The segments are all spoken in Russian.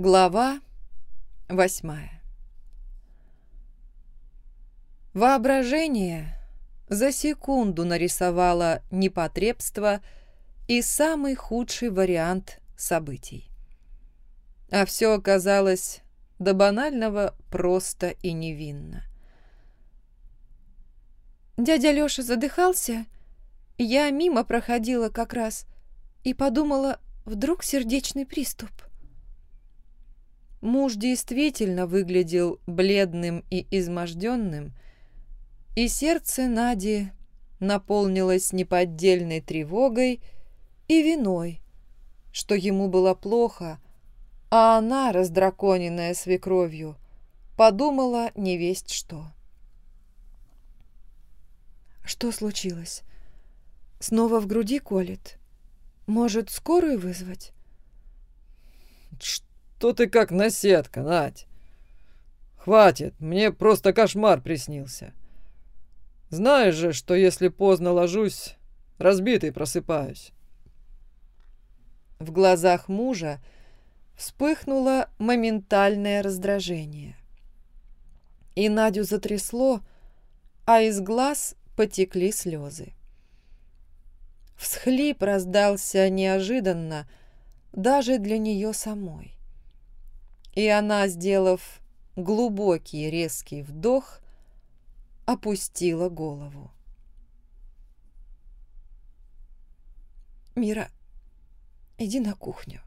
Глава восьмая Воображение за секунду нарисовало непотребство и самый худший вариант событий. А все оказалось до банального просто и невинно. Дядя Лёша задыхался, я мимо проходила как раз и подумала, вдруг сердечный приступ. Муж действительно выглядел бледным и изможденным, и сердце Нади наполнилось неподдельной тревогой и виной, что ему было плохо, а она, раздраконенная свекровью, подумала не весть что. Что случилось? Снова в груди колет? Может, скорую вызвать? Что ты как наседка, Надь? Хватит, мне просто кошмар приснился. Знаешь же, что если поздно ложусь, разбитый просыпаюсь. В глазах мужа вспыхнуло моментальное раздражение. И Надю затрясло, а из глаз потекли слезы. Всхлип раздался неожиданно даже для нее самой. И она, сделав глубокий резкий вдох, опустила голову. «Мира, иди на кухню.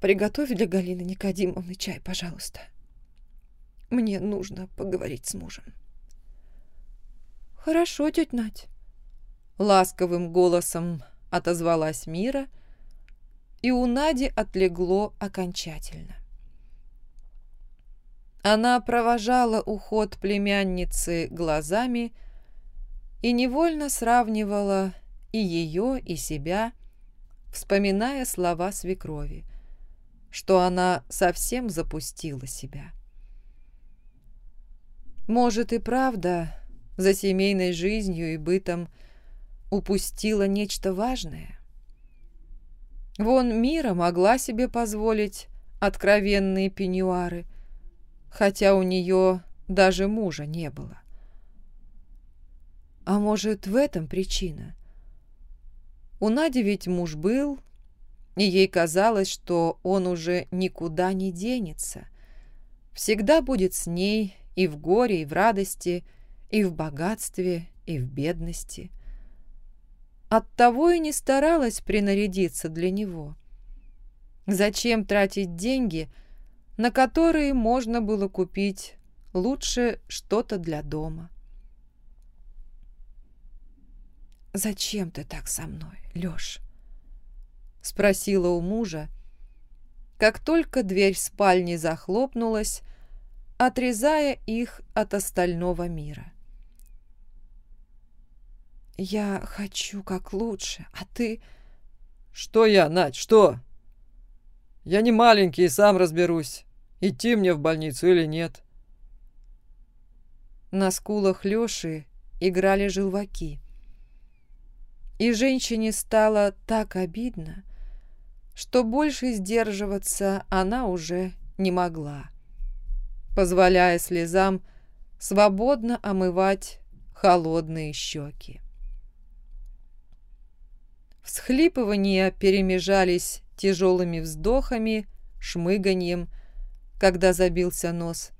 Приготовь для Галины Никодимовны чай, пожалуйста. Мне нужно поговорить с мужем». «Хорошо, тетя Надь», — ласковым голосом отозвалась Мира, и у Нади отлегло окончательно. Она провожала уход племянницы глазами и невольно сравнивала и ее, и себя, вспоминая слова свекрови, что она совсем запустила себя. Может и правда, за семейной жизнью и бытом упустила нечто важное. Вон Мира могла себе позволить откровенные пеньюары – хотя у нее даже мужа не было. А может, в этом причина? У Нади ведь муж был, и ей казалось, что он уже никуда не денется. Всегда будет с ней и в горе, и в радости, и в богатстве, и в бедности. Оттого и не старалась принарядиться для него. Зачем тратить деньги – на которые можно было купить лучше что-то для дома. «Зачем ты так со мной, Лёш?» — спросила у мужа, как только дверь спальни захлопнулась, отрезая их от остального мира. «Я хочу как лучше, а ты...» «Что я, Надь, что?» «Я не маленький и сам разберусь идти мне в больницу или нет. На скулах Лёши играли желваки. И женщине стало так обидно, что больше сдерживаться она уже не могла, позволяя слезам свободно омывать холодные щеки. Всхлипывания перемежались тяжелыми вздохами, шмыганьем, когда забился нос,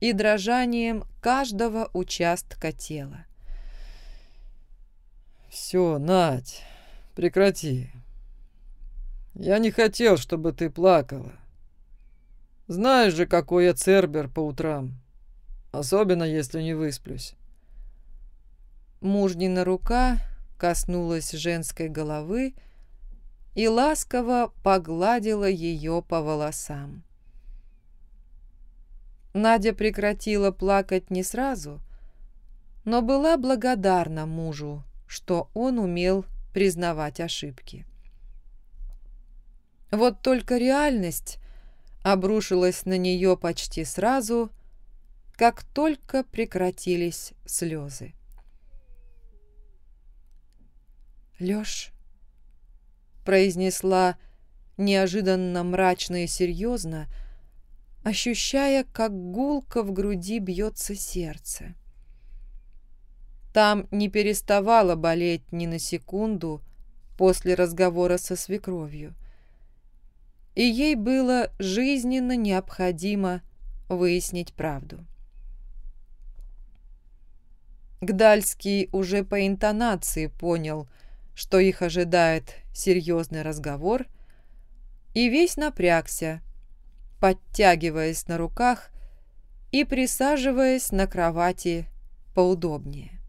и дрожанием каждого участка тела. «Все, Надь, прекрати. Я не хотел, чтобы ты плакала. Знаешь же, какой я цербер по утрам, особенно если не высплюсь». Мужнина рука коснулась женской головы и ласково погладила ее по волосам. Надя прекратила плакать не сразу, но была благодарна мужу, что он умел признавать ошибки. Вот только реальность обрушилась на нее почти сразу, как только прекратились слезы. «Лёш», — произнесла неожиданно мрачно и серьезно, ощущая, как гулко в груди бьется сердце. Там не переставало болеть ни на секунду после разговора со свекровью. И ей было жизненно необходимо выяснить правду. Гдальский уже по интонации понял, что их ожидает серьезный разговор, и весь напрягся, подтягиваясь на руках и присаживаясь на кровати поудобнее.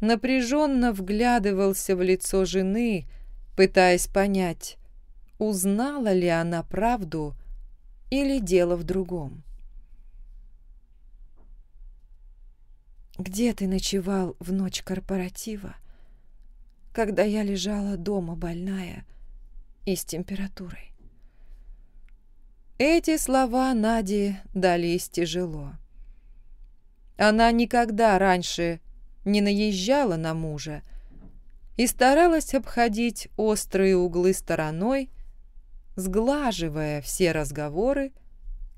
Напряженно вглядывался в лицо жены, пытаясь понять, узнала ли она правду или дело в другом. «Где ты ночевал в ночь корпоратива, когда я лежала дома больная и с температурой?» Эти слова Наде дались тяжело. Она никогда раньше не наезжала на мужа и старалась обходить острые углы стороной, сглаживая все разговоры,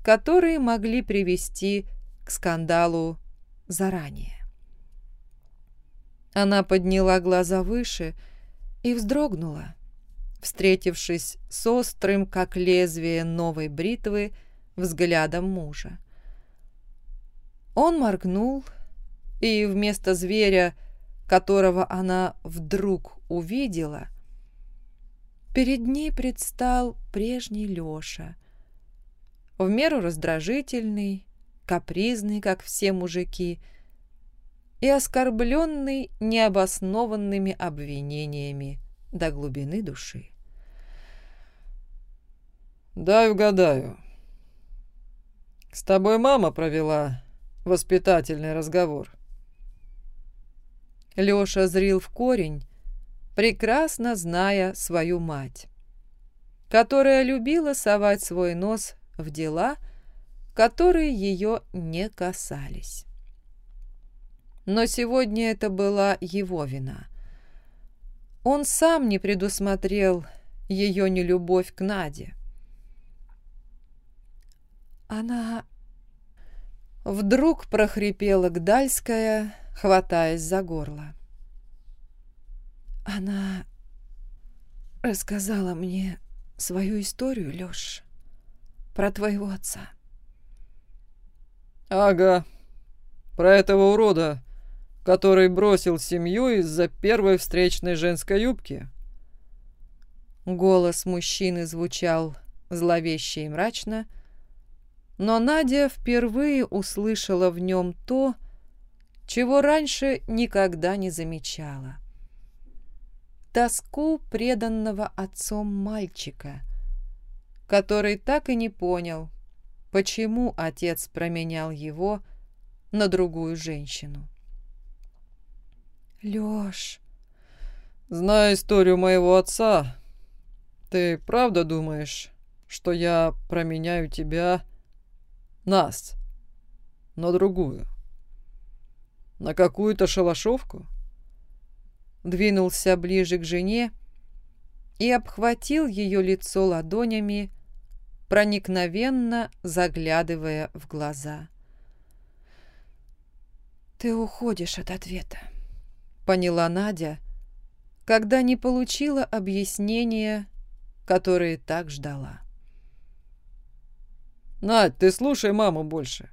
которые могли привести к скандалу заранее. Она подняла глаза выше и вздрогнула, встретившись с острым, как лезвие новой бритвы, взглядом мужа. Он моргнул, и вместо зверя, которого она вдруг увидела, перед ней предстал прежний Лёша, в меру раздражительный, капризный, как все мужики, и оскорбленный необоснованными обвинениями до глубины души. «Дай угадаю. С тобой мама провела воспитательный разговор». Лёша зрил в корень, прекрасно зная свою мать, которая любила совать свой нос в дела, которые ее не касались. Но сегодня это была его вина. Он сам не предусмотрел ее нелюбовь к Наде. Она вдруг прохрипела Гдальская, хватаясь за горло. Она рассказала мне свою историю, Лёш, про твоего отца. Ага, про этого урода, который бросил семью из-за первой встречной женской юбки. Голос мужчины звучал зловеще и мрачно, но Надя впервые услышала в нем то, чего раньше никогда не замечала. Тоску преданного отцом мальчика, который так и не понял, почему отец променял его на другую женщину. «Лёш...» «Зная историю моего отца, ты правда думаешь, что я променяю тебя нас, на другую. На какую-то шалашовку? Двинулся ближе к жене и обхватил ее лицо ладонями, проникновенно заглядывая в глаза. «Ты уходишь от ответа», — поняла Надя, когда не получила объяснения, которые так ждала. «Надь, ты слушай маму больше».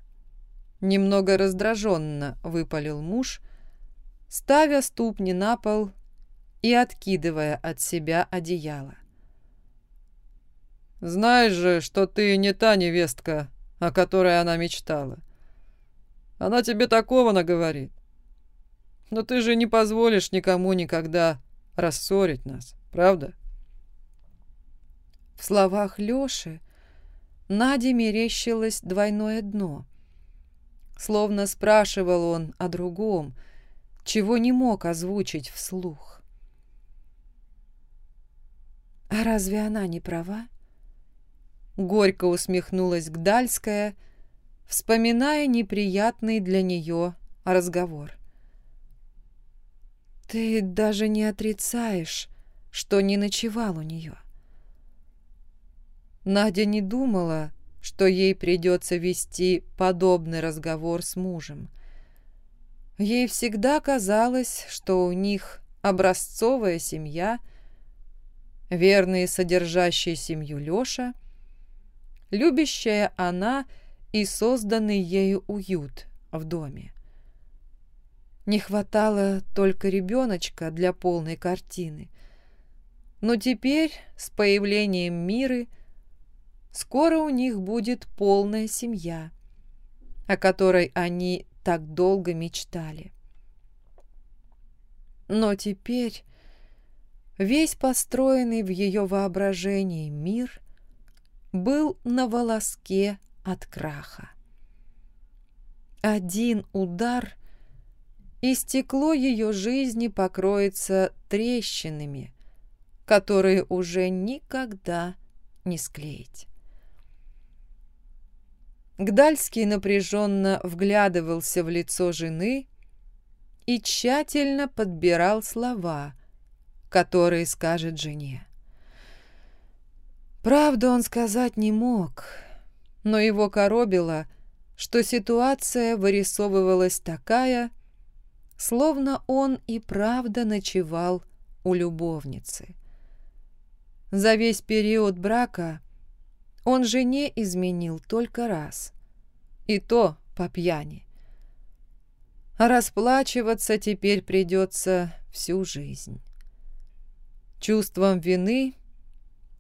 Немного раздраженно выпалил муж, ставя ступни на пол и откидывая от себя одеяло. «Знаешь же, что ты не та невестка, о которой она мечтала. Она тебе такого наговорит. Но ты же не позволишь никому никогда рассорить нас, правда?» В словах Лёши Наде мерещилось двойное дно. Словно спрашивал он о другом, чего не мог озвучить вслух. «А разве она не права?» Горько усмехнулась Гдальская, вспоминая неприятный для нее разговор. «Ты даже не отрицаешь, что не ночевал у нее». Надя не думала, что ей придется вести подобный разговор с мужем. Ей всегда казалось, что у них образцовая семья, верный содержащий семью Лёша, любящая она и созданный ею уют в доме. Не хватало только ребеночка для полной картины. Но теперь, с появлением Миры, скоро у них будет полная семья, о которой они так долго мечтали. Но теперь весь построенный в ее воображении мир был на волоске от краха. Один удар, и стекло ее жизни покроется трещинами, которые уже никогда не склеить. Гдальский напряженно вглядывался в лицо жены и тщательно подбирал слова, которые скажет жене. Правду он сказать не мог, но его коробило, что ситуация вырисовывалась такая, словно он и правда ночевал у любовницы. За весь период брака он жене изменил только раз. И то по пьяни. А расплачиваться теперь придется всю жизнь. Чувством вины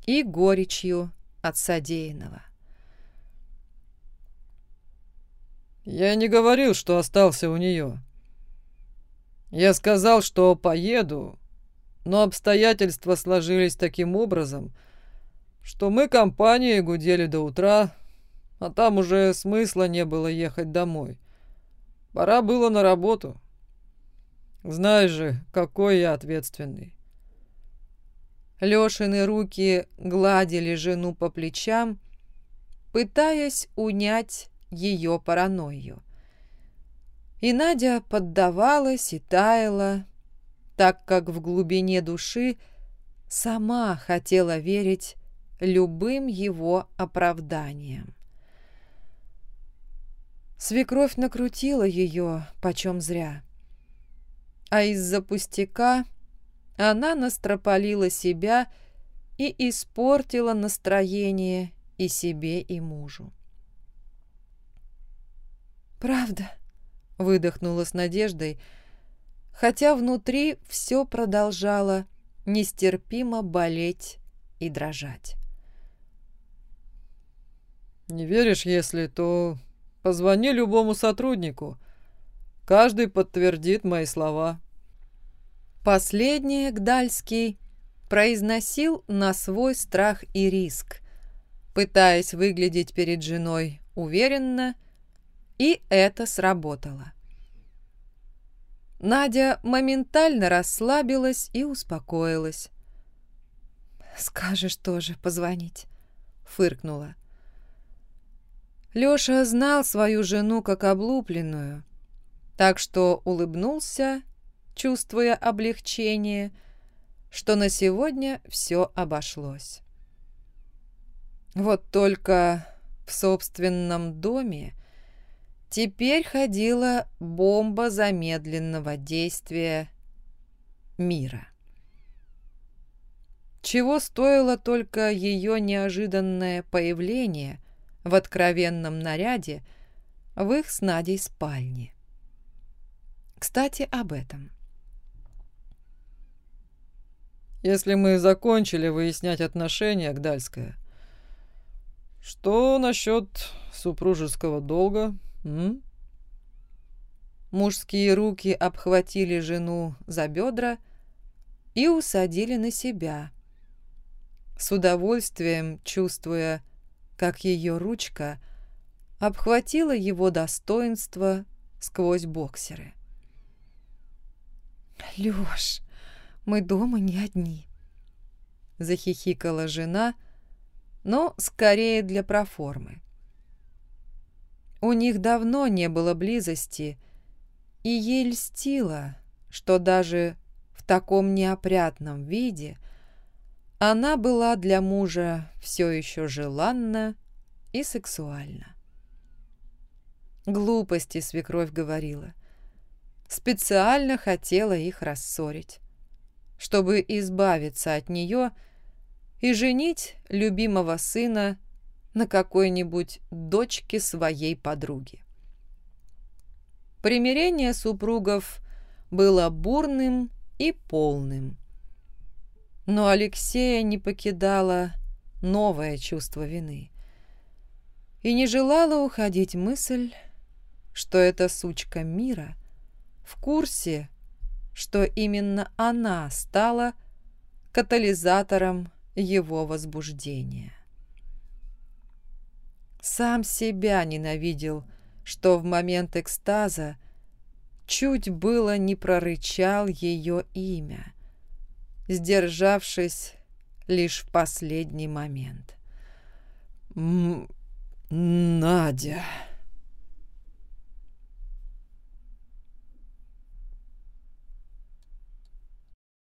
и горечью от содеянного. «Я не говорил, что остался у нее. Я сказал, что поеду, но обстоятельства сложились таким образом, что мы компанией гудели до утра, а там уже смысла не было ехать домой. Пора было на работу. Знаешь же, какой я ответственный. Лешины руки гладили жену по плечам, пытаясь унять ее паранойю. И Надя поддавалась и таяла, так как в глубине души сама хотела верить любым его оправданием. Свекровь накрутила ее, почем зря. А из-за пустяка она настропалила себя и испортила настроение и себе, и мужу. «Правда?» — выдохнула с надеждой, хотя внутри все продолжало нестерпимо болеть и дрожать. Не веришь, если, то позвони любому сотруднику. Каждый подтвердит мои слова. Последнее Гдальский произносил на свой страх и риск, пытаясь выглядеть перед женой уверенно, и это сработало. Надя моментально расслабилась и успокоилась. «Скажешь тоже позвонить», — фыркнула. Лёша знал свою жену как облупленную, так что улыбнулся, чувствуя облегчение, что на сегодня все обошлось. Вот только в собственном доме теперь ходила бомба замедленного действия мира. Чего стоило только ее неожиданное появление – в откровенном наряде в их с Надей спальне. Кстати, об этом. Если мы закончили выяснять отношения, Гдальская, что насчет супружеского долга? М? Мужские руки обхватили жену за бедра и усадили на себя, с удовольствием чувствуя, как ее ручка обхватила его достоинство сквозь боксеры. «Лёш, мы дома не одни», — захихикала жена, но скорее для проформы. У них давно не было близости, и ей льстило, что даже в таком неопрятном виде она была для мужа все еще желанна и сексуальна. Глупости свекровь говорила. Специально хотела их рассорить, чтобы избавиться от нее и женить любимого сына на какой-нибудь дочке своей подруги. Примирение супругов было бурным и полным. Но Алексея не покидало новое чувство вины. И не желала уходить мысль, что эта сучка мира в курсе, что именно она стала катализатором его возбуждения. Сам себя ненавидел, что в момент экстаза чуть было не прорычал ее имя, сдержавшись лишь в последний момент. «Надя!»